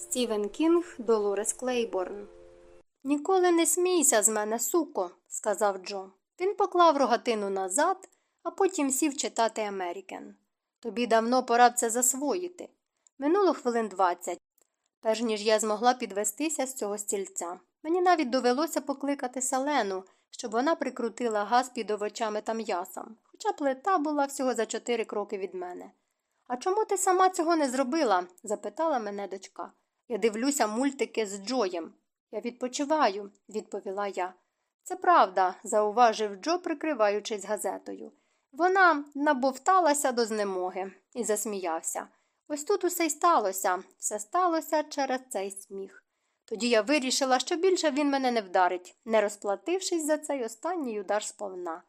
Стівен Кінг Долорес Клейборн. Ніколи не смійся з мене, суко, сказав Джо. Він поклав рогатину назад, а потім сів читати Америкен. Тобі давно пора це засвоїти. Минуло хвилин двадцять. Перш ніж я змогла підвестися з цього стільця. Мені навіть довелося покликати Селену, щоб вона прикрутила газ під овочами та м'ясом, хоча плита була всього за чотири кроки від мене. А чому ти сама цього не зробила? запитала мене дочка. Я дивлюся мультики з Джоєм. Я відпочиваю, відповіла я. Це правда, зауважив Джо, прикриваючись газетою. Вона набовталася до знемоги і засміявся. Ось тут усе й сталося, все сталося через цей сміх. Тоді я вирішила, що більше він мене не вдарить, не розплатившись за цей останній удар сповна.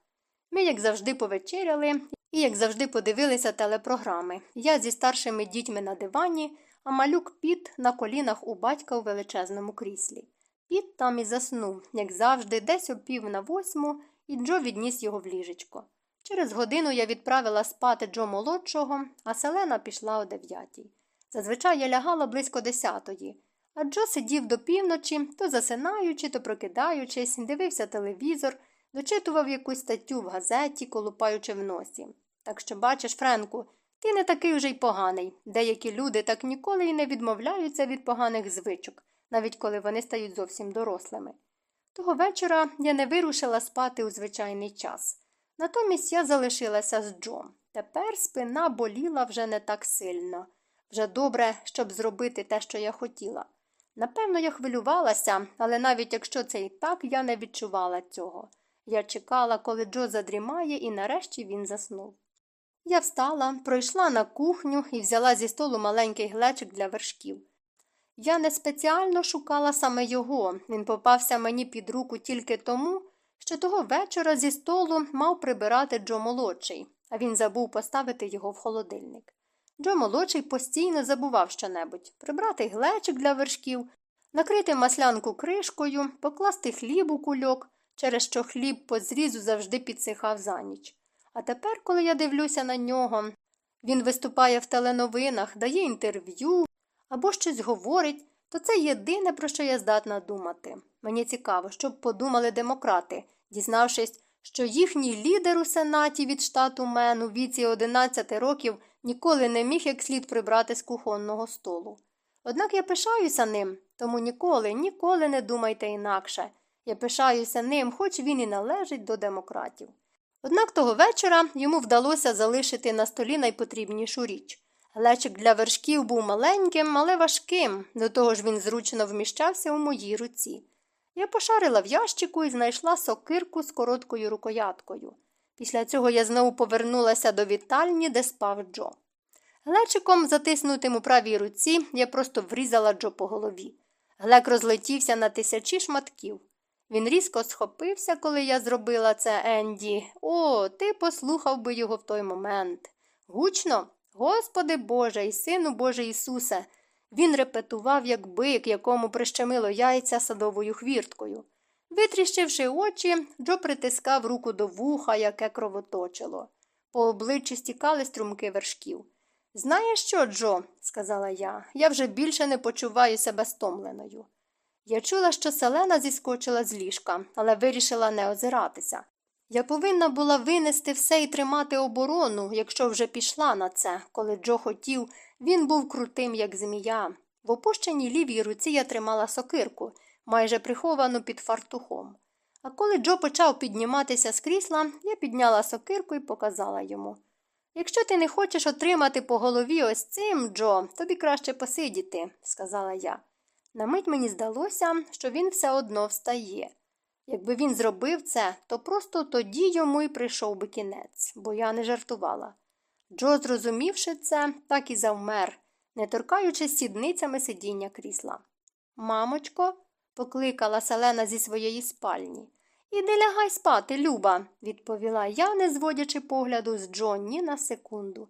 Ми, як завжди, повечеряли і, як завжди, подивилися телепрограми. Я зі старшими дітьми на дивані, а малюк Піт на колінах у батька у величезному кріслі. Піт там і заснув, як завжди, десь о пів на восьму, і Джо відніс його в ліжечко. Через годину я відправила спати Джо молодшого, а Селена пішла о дев'ятій. Зазвичай я лягала близько десятої, а Джо сидів до півночі, то засинаючи, то прокидаючись, дивився телевізор, дочитував якусь статтю в газеті, колупаючи в носі. Так що, бачиш, Френку, ти не такий уже й поганий. Деякі люди так ніколи й не відмовляються від поганих звичок, навіть коли вони стають зовсім дорослими. Того вечора я не вирушила спати у звичайний час. Натомість я залишилася з Джо. Тепер спина боліла вже не так сильно. Вже добре, щоб зробити те, що я хотіла. Напевно, я хвилювалася, але навіть якщо це і так, я не відчувала цього. Я чекала, коли Джо задрімає, і нарешті він заснув. Я встала, пройшла на кухню і взяла зі столу маленький глечик для вершків. Я не спеціально шукала саме його, він попався мені під руку тільки тому, що того вечора зі столу мав прибирати Джо молодший, а він забув поставити його в холодильник. Джо молодший постійно забував щонебудь прибрати глечик для вершків, накрити маслянку кришкою, покласти хліб у кульок, через що хліб по зрізу завжди підсихав за ніч. А тепер, коли я дивлюся на нього, він виступає в теленовинах, дає інтерв'ю або щось говорить, то це єдине, про що я здатна думати. Мені цікаво, що б подумали демократи, дізнавшись, що їхній лідер у сенаті від штату Мен у віці 11 років ніколи не міг як слід прибрати з кухонного столу. Однак я пишаюся ним, тому ніколи, ніколи не думайте інакше. Я пишаюся ним, хоч він і належить до демократів. Однак того вечора йому вдалося залишити на столі найпотрібнішу річ. Глечик для вершків був маленьким, але важким, до того ж він зручно вміщався у моїй руці. Я пошарила в ящику і знайшла сокирку з короткою рукояткою. Після цього я знову повернулася до вітальні, де спав Джо. Глечиком, затиснутим у правій руці, я просто врізала Джо по голові. Глек розлетівся на тисячі шматків. Він різко схопився, коли я зробила це Енді. О, ти послухав би його в той момент. Гучно, Господи Боже і Сину Боже Ісусе. Він репетував, як бик, якому прищемило яйця садовою хвірткою. Витріщивши очі, Джо притискав руку до вуха, яке кровоточило. По обличчі стікали струмки вершків. Знаєш що, Джо, сказала я, я вже більше не почуваю себе стомленою. Я чула, що селена зіскочила з ліжка, але вирішила не озиратися. Я повинна була винести все і тримати оборону, якщо вже пішла на це. Коли Джо хотів, він був крутим, як змія. В опущеній лівій руці я тримала сокирку, майже приховану під фартухом. А коли Джо почав підніматися з крісла, я підняла сокирку і показала йому. Якщо ти не хочеш отримати по голові ось цим, Джо, тобі краще посидіти, сказала я. На мить мені здалося, що він все одно встає. Якби він зробив це, то просто тоді йому й прийшов би кінець, бо я не жартувала. Джо, зрозумівши це, так і завмер, не торкаючись сідницями сидіння крісла. Мамочко, покликала Селена зі своєї спальні. Іди лягай спати, Люба, відповіла я, не зводячи погляду з Джо ні на секунду.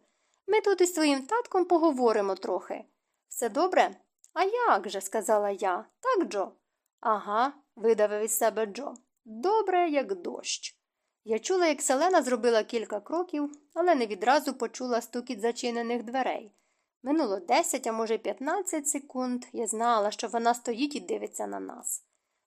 Ми тут із своїм татком поговоримо трохи. Все добре? А як же, сказала я. Так, Джо? Ага, видавив із себе Джо. Добре, як дощ. Я чула, як Селена зробила кілька кроків, але не відразу почула стукіт зачинених дверей. Минуло 10, а може 15 секунд. Я знала, що вона стоїть і дивиться на нас.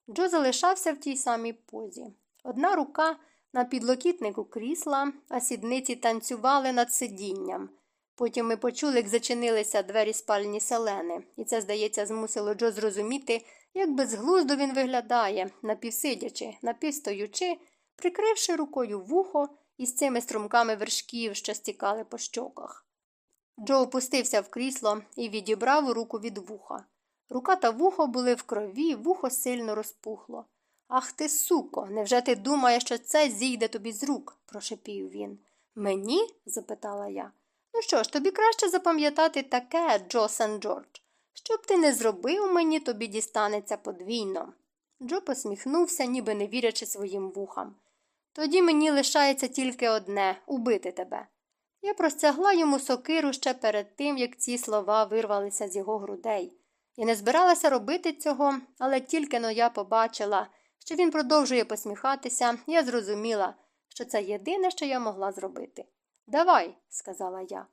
Джо залишався в тій самій позі. Одна рука на підлокітнику крісла, а сідниці танцювали над сидінням. Потім ми почули, як зачинилися двері спальні селени, і це, здається, змусило Джо зрозуміти, як безглуздо він виглядає, напівсидячи, напівстоючи, прикривши рукою вухо із цими струмками вершків, що стікали по щоках. Джо опустився в крісло і відібрав руку від вуха. Рука та вухо були в крові, вухо сильно розпухло. Ах ти, суко, невже ти думаєш, що це зійде тобі з рук? прошепів він. Мені? запитала я. Ну що ж, тобі краще запам'ятати таке, Джо Сен Джордж. Що б ти не зробив мені, тобі дістанеться подвійно. Джо посміхнувся, ніби не вірячи своїм вухам. Тоді мені лишається тільки одне убити тебе. Я простягла йому сокиру ще перед тим, як ці слова вирвалися з його грудей. Я не збиралася робити цього, але тільки но я побачила, що він продовжує посміхатися, я зрозуміла, що це єдине, що я могла зробити. Давай, сказала я.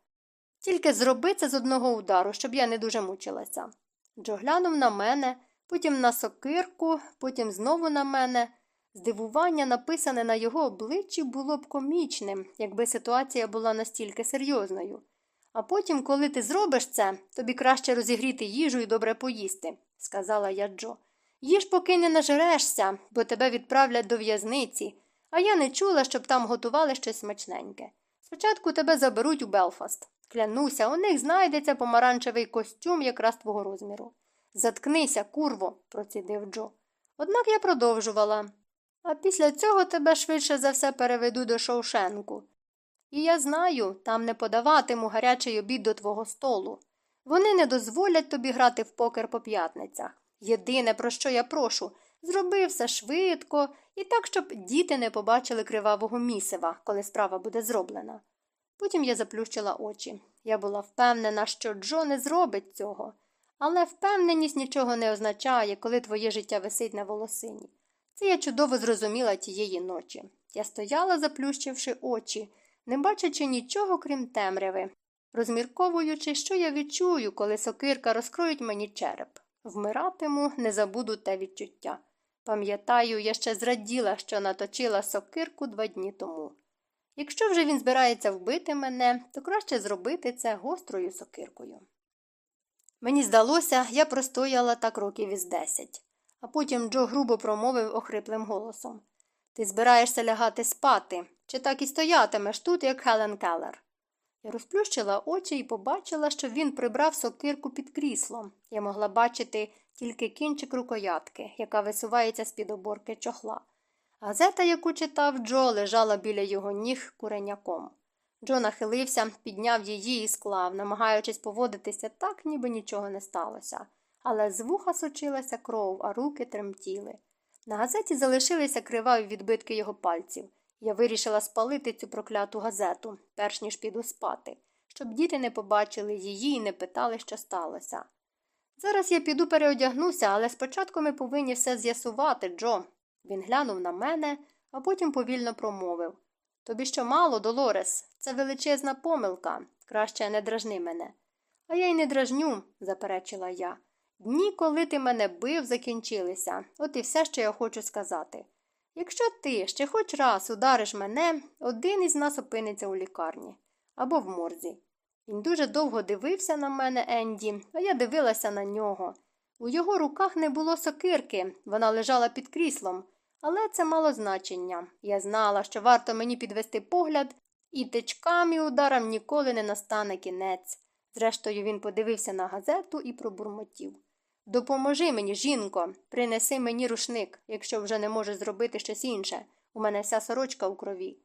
Тільки зроби це з одного удару, щоб я не дуже мучилася. Джо глянув на мене, потім на сокирку, потім знову на мене. Здивування, написане на його обличчі, було б комічним, якби ситуація була настільки серйозною. А потім, коли ти зробиш це, тобі краще розігріти їжу і добре поїсти, сказала я Джо. Їж, поки не нажерешся, бо тебе відправлять до в'язниці, а я не чула, щоб там готували щось смачненьке. Спочатку тебе заберуть у Белфаст. Клянуся, у них знайдеться помаранчевий костюм якраз твого розміру. Заткнися, курво, процідив Джо. Однак я продовжувала. А після цього тебе швидше за все переведу до Шоушенку. І я знаю, там не подаватиму гарячий обід до твого столу. Вони не дозволять тобі грати в покер по п'ятницях. Єдине, про що я прошу, зроби все швидко і так, щоб діти не побачили кривавого місива, коли справа буде зроблена. Потім я заплющила очі. Я була впевнена, що Джо не зробить цього, але впевненість нічого не означає, коли твоє життя висить на волосині. Це я чудово зрозуміла тієї ночі. Я стояла, заплющивши очі, не бачачи нічого, крім темряви, розмірковуючи, що я відчую, коли сокирка розкроїть мені череп. Вмиратиму, не забуду те відчуття. Пам'ятаю, я ще зраділа, що наточила сокирку два дні тому. Якщо вже він збирається вбити мене, то краще зробити це гострою сокиркою. Мені здалося, я простояла так років із десять, а потім Джо грубо промовив охриплим голосом Ти збираєшся лягати спати, чи так і стоятимеш тут, як Хелен Келлер?» Я розплющила очі і побачила, що він прибрав сокирку під кріслом. Я могла бачити тільки кінчик рукоятки, яка висувається з під оборки чохла. Газета, яку читав Джо, лежала біля його ніг куреняком. Джо нахилився, підняв її і склав, намагаючись поводитися так, ніби нічого не сталося. Але з вуха сочилася кров, а руки тремтіли. На газеті залишилися криваві відбитки його пальців. Я вирішила спалити цю прокляту газету, перш ніж піду спати, щоб діти не побачили її і не питали, що сталося. Зараз я піду переодягнуся, але спочатку ми повинні все з'ясувати, Джо. Він глянув на мене, а потім повільно промовив Тобі що мало, Долорес, це величезна помилка. Краще не дражни мене. А я й не дражню, заперечила я. Дні, коли ти мене бив, закінчилися, от і все, що я хочу сказати. Якщо ти ще хоч раз удариш мене, один із нас опиниться у лікарні або в морзі. Він дуже довго дивився на мене, Енді, а я дивилася на нього. У його руках не було сокирки, вона лежала під кріслом, але це мало значення. Я знала, що варто мені підвести погляд, і тичкам і ударам ніколи не настане кінець. Зрештою, він подивився на газету і пробурмотів. Допоможи мені, жінко, принеси мені рушник, якщо вже не можеш зробити щось інше. У мене вся сорочка у крові.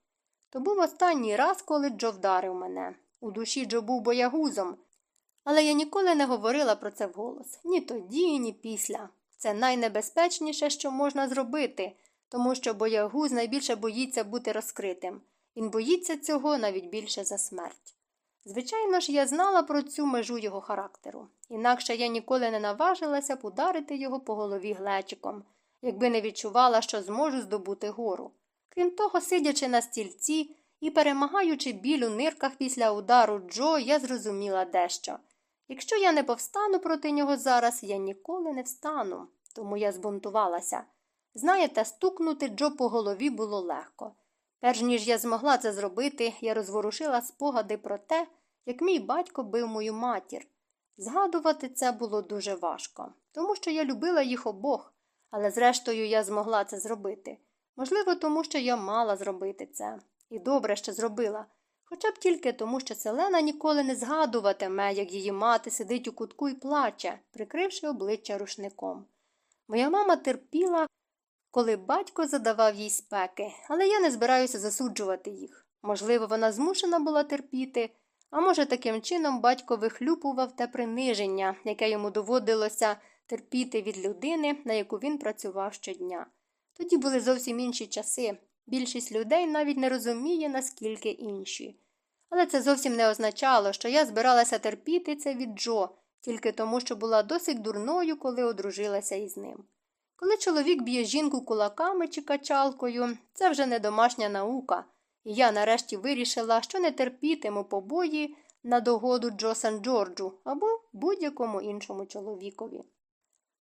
То був останній раз, коли Джо вдарив мене. У душі Джо був боягузом. Але я ніколи не говорила про це вголос ні тоді, ні після. Це найнебезпечніше, що можна зробити, тому що боягуз найбільше боїться бути розкритим. Він боїться цього навіть більше за смерть. Звичайно ж, я знала про цю межу його характеру, інакше я ніколи не наважилася б ударити його по голові глечиком, якби не відчувала, що зможу здобути гору. Крім того, сидячи на стільці і перемагаючи біль у нирках після удару Джо, я зрозуміла дещо. Якщо я не повстану проти нього зараз, я ніколи не встану. Тому я збунтувалася. Знаєте, стукнути Джо по голові було легко. Перш ніж я змогла це зробити, я розворушила спогади про те, як мій батько бив мою матір. Згадувати це було дуже важко, тому що я любила їх обох, але зрештою я змогла це зробити. Можливо, тому що я мала зробити це. І добре, що зробила. Хоча б тільки тому, що Селена ніколи не згадуватиме, як її мати сидить у кутку і плаче, прикривши обличчя рушником. Моя мама терпіла, коли батько задавав їй спеки, але я не збираюся засуджувати їх. Можливо, вона змушена була терпіти, а може, таким чином батько вихлюпував те приниження, яке йому доводилося терпіти від людини, на яку він працював щодня. Тоді були зовсім інші часи. Більшість людей навіть не розуміє, наскільки інші. Але це зовсім не означало, що я збиралася терпіти це від Джо, тільки тому, що була досить дурною, коли одружилася із ним. Коли чоловік б'є жінку кулаками чи качалкою, це вже не домашня наука, і я нарешті вирішила, що не терпітиму побої на догоду Джо Сан Джорджу або будь-якому іншому чоловікові.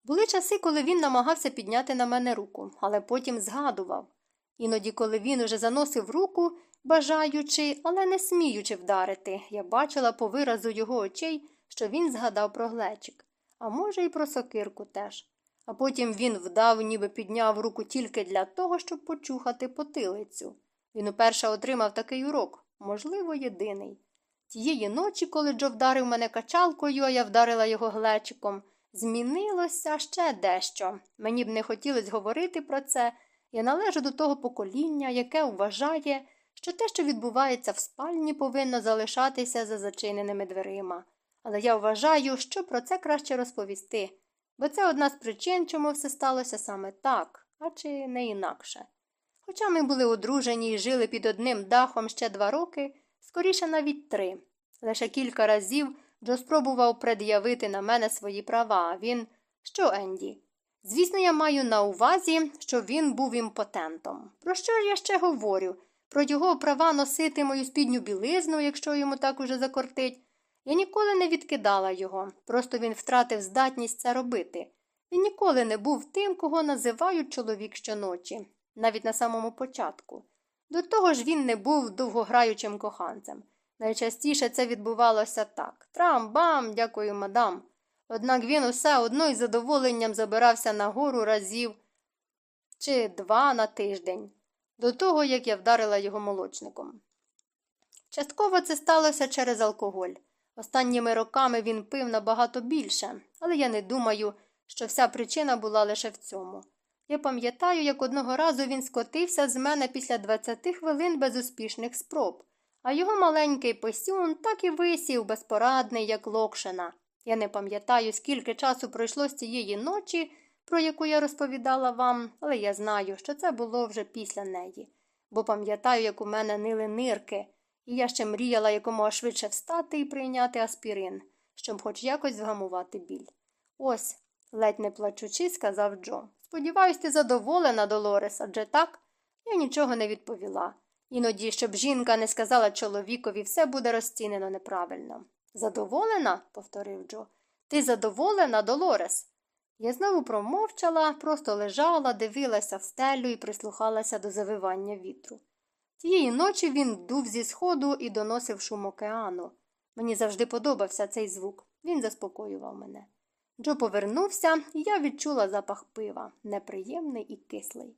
Були часи, коли він намагався підняти на мене руку, але потім згадував. Іноді, коли він уже заносив руку, бажаючи, але не сміючи вдарити, я бачила по виразу його очей, що він згадав про глечик, а може, і про сокирку теж. А потім він вдав, ніби підняв руку тільки для того, щоб почухати потилицю. Він уперше отримав такий урок, можливо, єдиний. Тієї ночі, коли Джо вдарив мене качалкою, а я вдарила його глечиком, змінилося ще дещо. Мені б не хотілося говорити про це. Я належу до того покоління, яке вважає, що те, що відбувається в спальні, повинно залишатися за зачиненими дверима. Але я вважаю, що про це краще розповісти, бо це одна з причин, чому все сталося саме так, а чи не інакше. Хоча ми були одружені і жили під одним дахом ще два роки, скоріше навіть три. Лише кілька разів Джо спробував пред'явити на мене свої права, він. Що, Енді? Звісно, я маю на увазі, що він був імпотентом. Про що ж я ще говорю? Про його права носити мою спідню білизну, якщо йому так уже закортить. Я ніколи не відкидала його, просто він втратив здатність це робити. Він ніколи не був тим, кого називають чоловік щоночі, навіть на самому початку. До того ж він не був довгограючим коханцем. Найчастіше це відбувалося так Трам-бам, дякую, мадам. Однак він усе одно із задоволенням забирався на гору разів чи два на тиждень, до того, як я вдарила його молочником. Частково це сталося через алкоголь. Останніми роками він пив набагато більше, але я не думаю, що вся причина була лише в цьому. Я пам'ятаю, як одного разу він скотився з мене після 20 хвилин безуспішних спроб, а його маленький писюн так і висів безпорадний, як локшина. Я не пам'ятаю, скільки часу пройшло з цієї ночі, про яку я розповідала вам, але я знаю, що це було вже після неї, бо пам'ятаю, як у мене нили нирки, і я ще мріяла якомога швидше встати і прийняти аспірин, щоб хоч якось згамувати біль. Ось, ледь не плачучи, сказав Джо. Сподіваюсь, ти задоволена, Долорес, адже так? Я нічого не відповіла. Іноді, щоб жінка не сказала чоловікові, все буде розцінено неправильно. Задоволена? повторив Джо. Ти задоволена, Долорес? Я знову промовчала, просто лежала, дивилася в стелю і прислухалася до завивання вітру. Тієї ночі він дув зі сходу і доносив шум океану. Мені завжди подобався цей звук. Він заспокоював мене. Джо повернувся, і я відчула запах пива, неприємний і кислий.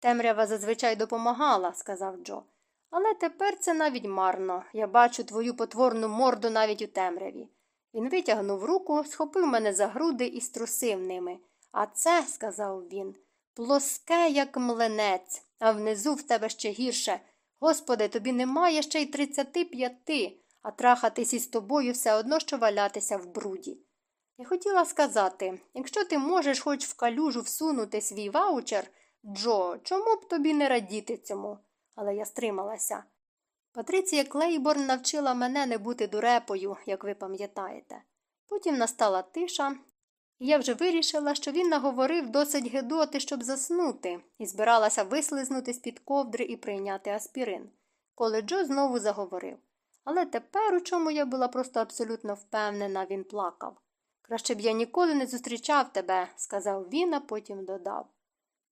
Темрява зазвичай допомагала, сказав Джо. Але тепер це навіть марно. Я бачу твою потворну морду навіть у темряві. Він витягнув руку, схопив мене за груди і струсив ними. А це, сказав він, плоске, як млинець, а внизу в тебе ще гірше. Господи, тобі немає ще й тридцяти п'яти, а трахатись із тобою все одно, що валятися в бруді. Я хотіла сказати якщо ти можеш хоч в калюжу всунути свій ваучер, Джо, чому б тобі не радіти цьому? Але я стрималася. Патриція Клейборн навчила мене не бути дурепою, як ви пам'ятаєте. Потім настала тиша, і я вже вирішила, що він наговорив досить гедоти, щоб заснути, і збиралася вислизнути з під ковдри і прийняти аспірин, коли Джо знову заговорив. Але тепер, у чому я була просто абсолютно впевнена, він плакав. Краще б я ніколи не зустрічав тебе, сказав він, а потім додав.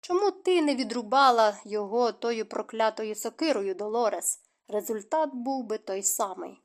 Чому ти не відрубала його тою проклятою сокирою, Долорес? Результат був би той самий.